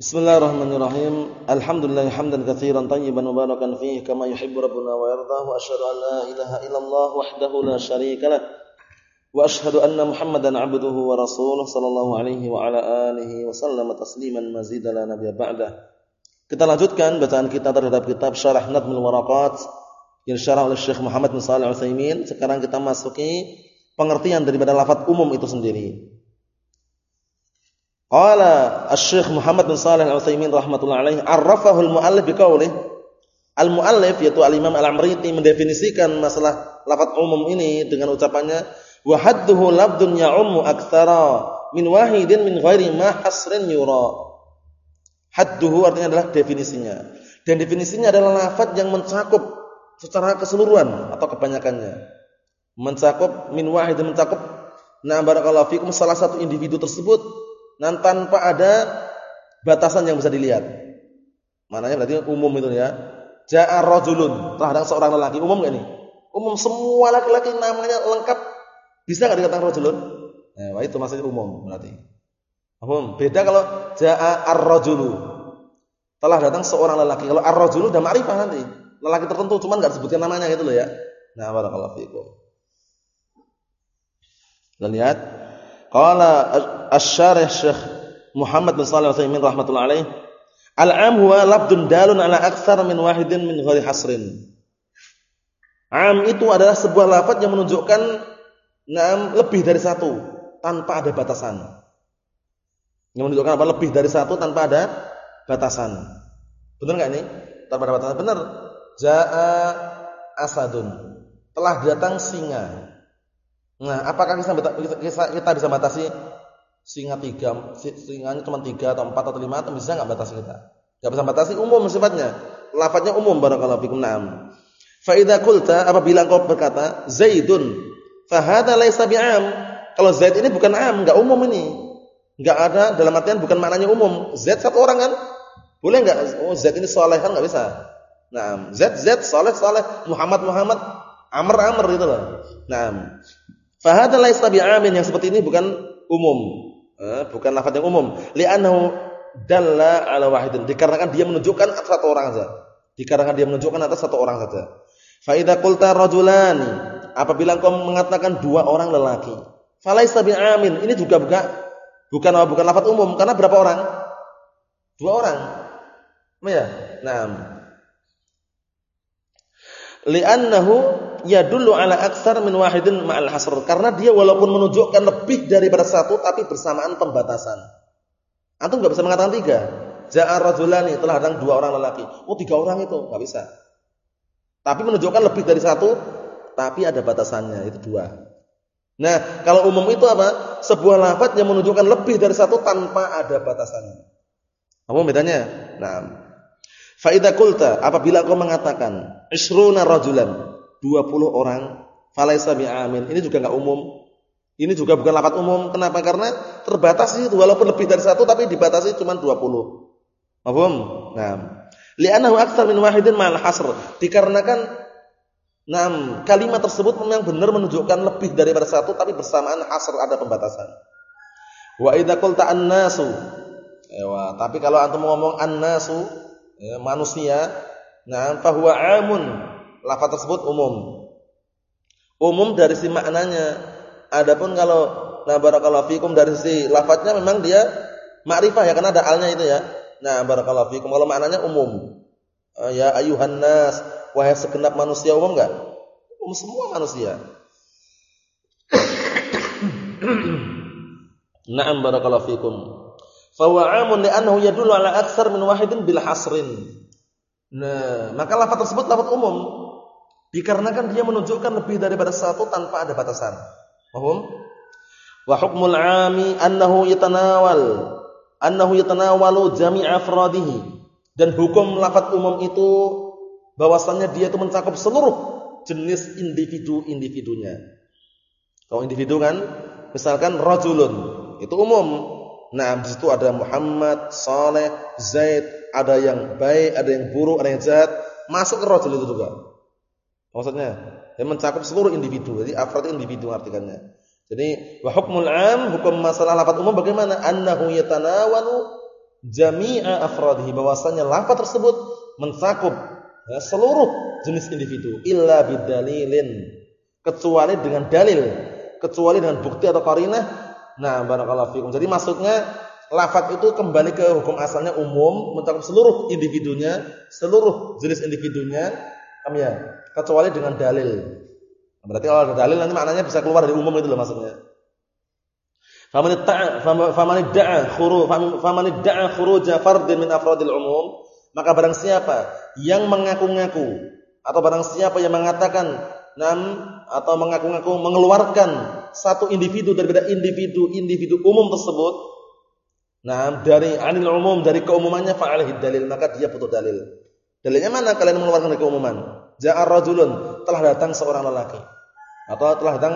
Bismillahirrahmanirrahim. Alhamdulillah hamdan katsiran tayyiban mubarakan fihi kama yuhibbu rabbuna wa yardah wa asyhadu an la ilaha illallah wahdahu la syarika lah. Wa asyhadu anna Muhammadan 'abduhu wa rasuluh sallallahu alaihi wa ala alihi wa sallama tasliman mazidan la nabiyya ba'dah. Kita lanjutkan bacaan kita terhadap kitab Syarah Nadmul Waraqat yang disyarah oleh Syekh Muhammad bin Shalih Al-Utsaimin. Sekarang kita masuki pengertian daripada lafaz umum itu sendiri. Qala Asy-Syaikh Muhammad bin Shalih Al-Utsaimin rahimatullah alaihi arrafahu al-muallif biqaulih Al-muallif yaitu Al-Imam Al-Amriti mendefinisikan masalah lafaz umum ini dengan ucapannya wa hadduhu labdun ya'ummu aktsara min wahidin min ghairi ma hasrin yura. Hadduhu artinya adalah definisinya. Dan definisinya adalah lafaz yang mencakup secara keseluruhan atau kebanyakannya. Mencakup min wahidin mencakup nah barakallahu fikum salah satu individu tersebut dan tanpa ada batasan yang bisa dilihat. Mananya berarti umum itu ya. Ja'a rajulun, datang seorang lelaki. Umum enggak nih? Umum semua laki-laki namanya lengkap. Bisa enggak dikatakan rajulun? Nah, itu maksudnya umum berarti. Umum. Beda kalau ja'a ar-rajulu. Telah datang seorang lelaki. Kalau ar-rajulu udah ma'rifah nanti. Lelaki tertentu cuman enggak disebutkan namanya gitu loh ya. Nah, barakallahu fiikum. Dan lihat Qala asy-syarih Syekh Muhammad bin Shalih Al-Utsaimin rahimatullah alaih, al-'am huwa labdun dalun ala aktsar min wahidin min ghairi hasrin. Am itu adalah sebuah lafaz yang menunjukkan enam lebih dari satu tanpa ada batasan. Yang menunjukkan apa? Lebih dari satu tanpa ada batasan. Benar enggak ini? Tanpa ada batasan. Benar. Jaa asadun. Telah datang singa. Nah, apakah kita kita, kita bisa batasi singa tiga, singanya cuma tiga atau empat atau lima atau bisa nggak batasi kita? Nggak bisa batasi umum sifatnya. Lafadznya umum barakallahu fikum. Naam. Fa idza qulta apabila engkau berkata Zaidun, fa hadza laisa. Kalau Zaid ini bukan am, enggak umum ini. Enggak ada dalam artian bukan maknanya umum. Zaid satu orang kan? Boleh enggak? Oh, Zaid ini saleh kan enggak bisa. Nah, Zaid Zaid saleh saleh, Muhammad Muhammad, Amr Amr gitu loh. Nah, Fahada laisa bi'amin yang seperti ini bukan umum, eh, bukan lafaz yang umum. Li'annahu dalla ala wahidin. Dikarenakan dia menunjukkan atas satu orang saja. Dikarenakan dia menunjukkan atas satu orang saja. Fa idza qulta apabila engkau mengatakan dua orang lelaki, falaisa bi'amin. Ini juga bukan bukan bukan lafaz umum karena berapa orang? Dua orang. Ya. Nah. Li'annahu yadullu ala aksar min wahidin ma'al hasr. Karena dia walaupun menunjukkan lebih daripada satu tapi bersamaan pembatasan. Antum enggak bisa mengatakan tiga. Ja'a rajulani telah datang dua orang lelaki. Oh, tiga orang itu enggak bisa. Tapi menunjukkan lebih dari satu tapi ada batasannya, itu dua. Nah, kalau umum itu apa? Sebuah lafaz yang menunjukkan lebih dari satu tanpa ada batasannya. Apa bedanya? Nah, fa idza qulta apabila kau mengatakan isruna rajulan 20 orang falaisa bi'amin. Ini juga enggak umum. Ini juga bukan lafaz umum. Kenapa? Karena terbatas itu walaupun lebih dari satu tapi dibatasi cuma 20. Paham? Nah, li'annahu aktsar min wahidin ma'al hasr. Dikarenakan Nah, kalimat tersebut memang benar menunjukkan lebih daripada satu tapi bersamaan hasr ada pembatasan. Wa idza qulta an-nasu. Ewa, tapi kalau antum ngomong an-nasu, ya, manusia, nah fa huwa amun lafaz tersebut umum. Umum dari si maknanya. Adapun kalau nah barakallahu fikum dari si lafaznya memang dia ma'rifah ya karena ada alnya itu ya. Nah barakallahu fikum kalau maknanya umum. Eh, ya ayuhan nas, wahai segenap manusia umum enggak? Umum semua manusia. Na'am barakallahu fikum. Fa huwa 'amun li'annahu yadullu ala aktsar min wahidin bil hasrin. Nah, maka lafaz tersebut lafaz umum Dikarenakan dia menunjukkan lebih daripada satu tanpa ada batasan. Paham? Wa hukmul 'ami annahu yatanawal annahu yatanawalu jami' afradihi. Dan hukum lafaz umum itu bahwasannya dia itu mencakup seluruh jenis individu-individunya. Kalau individu kan misalkan rajulun itu umum. Nah, di situ ada Muhammad, Saleh, Zaid, ada yang baik, ada yang buruk, ada yang jahat, masuk ke rajul itu juga. Maksudnya, yang mencakup seluruh individu. Jadi afrad individu artikannya. Jadi wa hukmul 'am, hukum masalah lafaz umum bagaimana? Annahu yatanawalu jami'a afradihi bahwasanya lafaz tersebut mencakup ya, seluruh jenis individu illa bidalilin kecuali dengan dalil kecuali dengan bukti atau qarinah nah barakallahu fikum jadi maksudnya lafaz itu kembali ke hukum asalnya umum mencakup seluruh individunya seluruh jenis individunya. Ya? Kecuali dengan dalil. Berarti kalau ada dalil nanti maknanya bisa keluar dari umum itu loh maksudnya. Faman idda'a faman idda'a khuru faman afradil umum, maka barang siapa yang mengaku-ngaku atau barang siapa yang mengatakan nam atau mengaku-ngaku mengeluarkan satu individu daripada individu-individu umum tersebut, nah dari anil umum dari keumumannya fa'alih dalil maka dia butuh dalil. Dalilnya mana kalian mengeluarkan dari keumuman? Ja'a rajulun telah datang seorang lelaki atau telah datang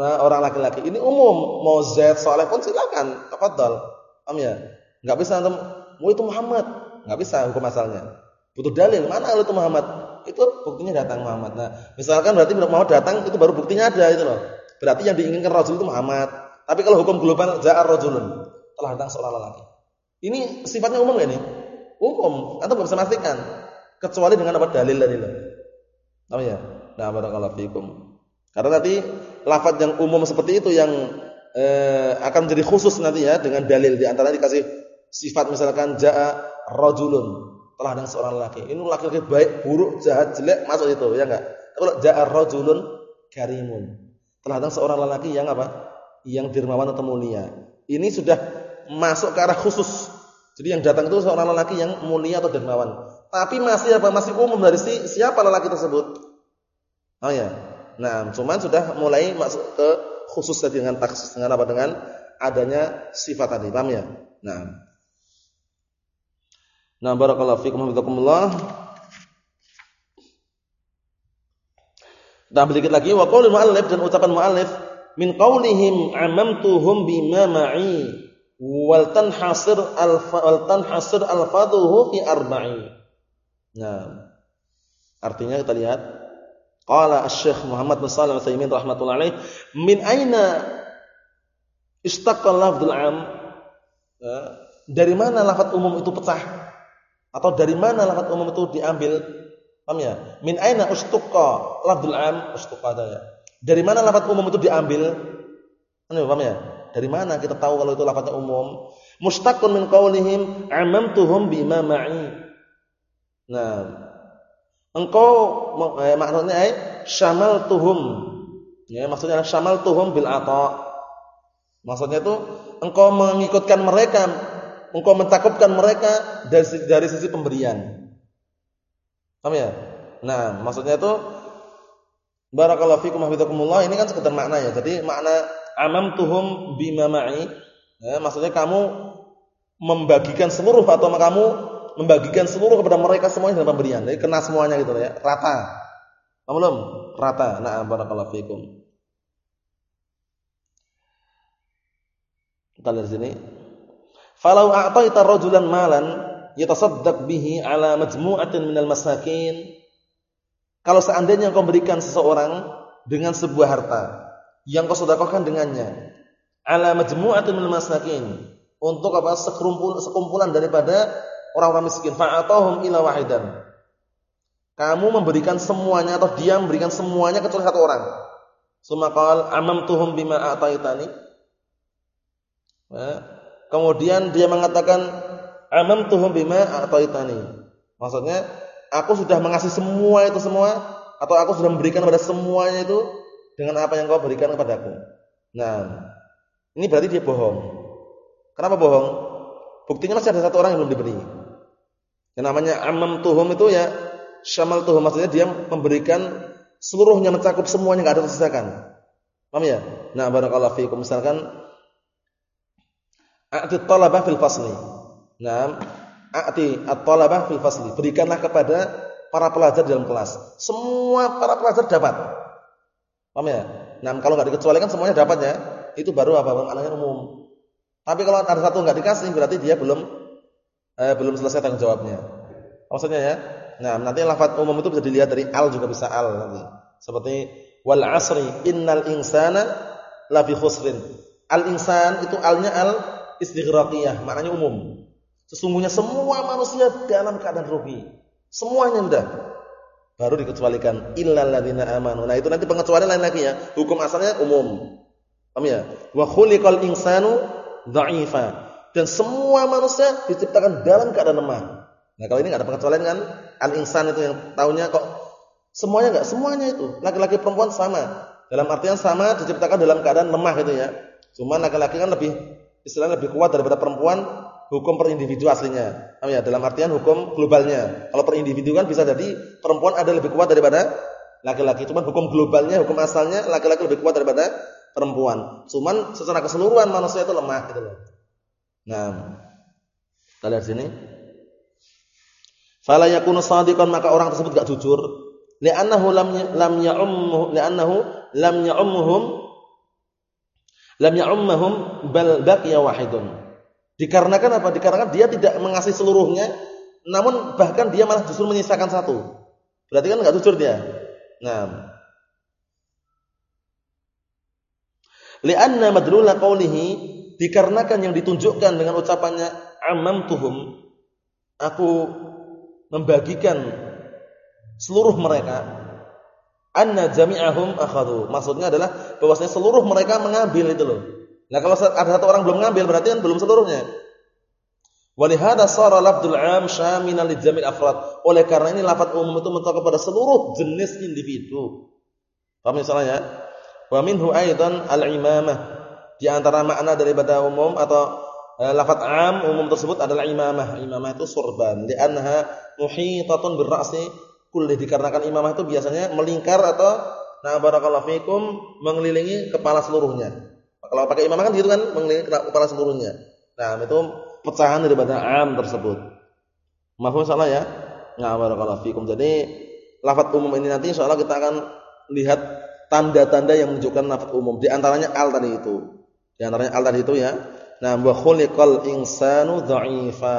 orang laki-laki. Ini umum, mau Z soleh pun silakan, tafadhol. Paham ya? Enggak bisa antum, "Oh itu Muhammad." Enggak bisa hukum asalnya. Butuh dalil, mana itu Muhammad? Itu buktinya datang Muhammad. Nah, misalkan berarti mau datang itu baru buktinya ada itu loh. Berarti yang diinginkan Rasul itu Muhammad. Tapi kalau hukum global ja'ar rajulun, telah datang seorang lelaki. Ini sifatnya umum ya ini? Umum, atau bisa memastikan kecuali dengan apa dalil tadi loh. Tahu ya? Nah, barakallahu fikum. Karena nanti lafaz yang umum seperti itu yang eh, akan menjadi khusus nanti ya dengan dalil di antara dikasih sifat misalkan jaa rajulun telah ada seorang laki. Ini laki-laki baik, buruk, jahat, jelek masuk itu ya enggak? Kalau jaa rajulun karimun. Telah ada seorang lelaki yang apa? Yang dermawan atau mulia. Ini sudah masuk ke arah khusus. Jadi yang datang itu seorang lelaki yang mulia atau dermawan. Tapi masih apa? Masih umum dari si, siapa lelaki tersebut? Oh ya. Nah, cuman sudah mulai masuk ke khusus dengan taksis dengan apa dengan adanya sifat tadi, paham ya? Nah. Nah, barakallahu fikum hafizakumullah. Kita sedikit lagi wa qaulul muallif dan ucapan muallif min qaulihim amamtuhum bima ma'i wal tanhasir al wal tanhasir alfaduhu fi arba'i. Nah, artinya kita lihat Qala Asy-Syaikh Muhammad bin Shalih Al-Utsaimin rahimatullah alaih, min aina istaqqa lafdzul am? Ya, dari mana lafaz umum itu pecah? Atau dari mana lafaz umum itu diambil? Paham ya? Min aina ustaqqa lafdzul am? Ustaqqa ya. Dari mana lafaz umum itu diambil? Anu paham ya? Dari mana kita tahu kalau itu lafaznya umum? Mustaqqun min qaulihim amamtuhum bima ma'i. Nah, Engkau eh, maksudnya eh, syamal tuhum. Ya, maksudnya syamal tuhum bil ata. Maksudnya itu engkau mengikutkan mereka, engkau mencakupkan mereka dari dari sisi pemberian. Paham ya? Nah, maksudnya itu barakallahu fikum hafizakumullah ini kan sekedar makna ya. Jadi makna amam tuhum bima ma'i ya, maksudnya kamu membagikan seluruh atau kamu membagikan seluruh kepada mereka semuanya dalam pemberian. Jadi kena semuanya gitu ya, rata. Paham belum? Rata. Nah, barakallahu fikum. Kita lihat sini. Falau a'taita rajulan malan yatasaddaq bihi ala majmu'atin minal masakin. Kalau seandainya kau berikan seseorang dengan sebuah harta yang kau sedekahkan dengannya ala majmu'atin minal masakin untuk apa sekumpul sekumpulan daripada orang-orang miskin fa'atahum ila wahidan. Kamu memberikan semuanya atau dia memberikan semuanya kecuali satu orang. Sumakal amamtuhum bima ataitani. Ya. Kemudian dia mengatakan amamtuhum bima ataitani. Maksudnya aku sudah mengasih semua itu semua atau aku sudah memberikan kepada semuanya itu dengan apa yang kau berikan kepadaku. Nah, ini berarti dia bohong. Kenapa bohong? Buktinya masih ada satu orang yang belum diberi. Yang namanya amam tuhum itu ya syamal tuhum maksudnya dia memberikan seluruhnya mencakup semuanya enggak ada tersisakan. Paham ya? Nah, barakallahu fiikum misalkan a'ti talabah fil fasli. Nah, a'ti at-talabah fil fasli. Berikanlah kepada para pelajar dalam kelas. Semua para pelajar dapat. Paham ya? Nah, kalau enggak dikecualikan semuanya dapat ya. Itu baru apa? Maknanya umum. Tapi kalau ada satu enggak dikasih berarti dia belum eh, belum selesai tanggung jawabnya. Maksudnya ya. Nah, nanti lafaz umum itu bisa dilihat dari al juga bisa al nanti. Seperti wal asri innal insana lafi khusrin. Al insan itu alnya al istighraqiyah, maknanya umum. Sesungguhnya semua manusia dalam keadaan rugi. Semuanya sudah. Baru dikecualikan illal ladzina amanu. Nah, itu nanti pengecualian lain lagi ya. Hukum asalnya umum. Paham ya? Wa khuliqal insanu dha'ifa. Dan semua manusia diciptakan dalam keadaan lemah. Nah, kalau ini enggak ada pengecualian kan? Al-insan itu yang tahunya kok semuanya enggak? Semuanya itu. Laki-laki perempuan sama. Dalam artian sama diciptakan dalam keadaan lemah gitu ya. Cuma laki-laki kan lebih istilahnya lebih kuat daripada perempuan hukum per individu aslinya. Oh ya, dalam artian hukum globalnya. Kalau per individu kan bisa jadi perempuan ada lebih kuat daripada laki-laki. Cuma hukum globalnya, hukum asalnya laki-laki lebih kuat daripada perempuan. Cuman secara keseluruhan manusia itu lemah gitu loh. Nah, kita lihat sini. Fala yakunu shadiqan maka orang tersebut enggak jujur. Li'annahu lam lam ya'ummu li'annahu lam ya'ummuhum lam ya'ummuhum bal baqiya wahidun. Dikarenakan apa? Dikarenakan dia tidak mengasih seluruhnya, namun bahkan dia malah justru menyisakan satu. Berarti kan enggak jujur dia. Nah, Lianna madlula qawlihi dikarenakan yang ditunjukkan dengan ucapannya amamtuhum aku membagikan seluruh mereka anna jami'ahum akhadhu maksudnya adalah bahwasanya seluruh mereka mengambil itu loh nah kalau ada satu orang belum mengambil berarti kan belum seluruhnya walihada sara lafdul am syamilan li jami' afrad oleh karena ini lafaz umum itu mencakup pada seluruh jenis individu paham misalnya Wa minhu aidan al-imamah. Di antara makna daripada umum atau e, lafaz am umum tersebut adalah imamah. Imamah itu surban. Li'annaha muhitatun birra'si kulli dikarenakan imamah itu biasanya melingkar atau nah barakallahu fikum mengelilingi kepala seluruhnya. Kalau pakai imamah kan gitu kan mengelilingi kepala seluruhnya. Nah, itu pecahan daripada am tersebut. Mahfum salah ya? Nah, barakallahu fikum. Jadi lafaz umum ini nanti insyaallah kita akan lihat tanda-tanda yang menunjukkan nafat umum. Di antaranya al tadi itu. Di antaranya al tadi itu ya. Nah, wa khuliqal insanu dha'ifa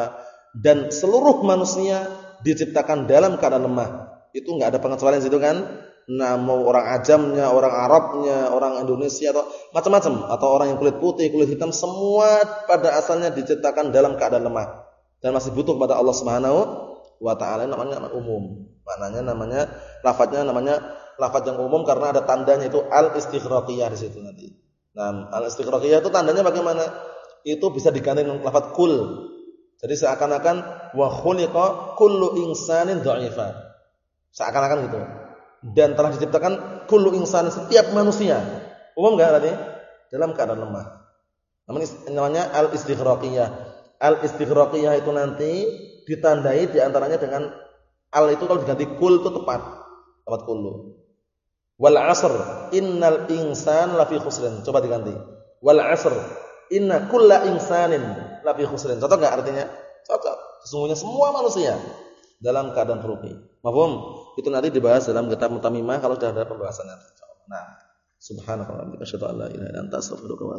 dan seluruh manusia diciptakan dalam keadaan lemah. Itu enggak ada pengecualian situ kan? Nah, mau orang ajamnya, orang Arabnya, orang Indonesia atau macam-macam atau orang yang kulit putih, kulit hitam semua pada asalnya diciptakan dalam keadaan lemah dan masih butuh kepada Allah Subhanahu wa taala namanya umum. Maknanya namanya lafadznya namanya lafaz yang umum karena ada tandanya itu al-istighraqiyah di situ nanti. Nah, al-istighraqiyah itu tandanya bagaimana? Itu bisa diganti dengan lafaz kul. Jadi seakan-akan wa khuliqa kullu insanin dha'ifa. Seakan-akan gitu. Dan telah diciptakan kullu insan setiap manusia. Umum enggak tadi? Dalam keadaan lemah. Namanya namanya al-istighraqiyah. Al-istighraqiyah itu nanti ditandai di antaranya dengan al itu kalau diganti kul itu tepat. Tepat kullu. Wal 'asr innal insan lafi khusrin. Coba diganti. Wal 'asr inna kulla insanin lafi khusrin. Cocok enggak artinya? Cocok. Sesungguhnya semua manusia dalam keadaan rugi. Mafhum? Itu nanti dibahas dalam kitab Mutamimah kalau sudah ada pembahasannya. Nah, subhanallah wa bihamdihi asyhadu an la ilaha illa anta astaghfiruka wa.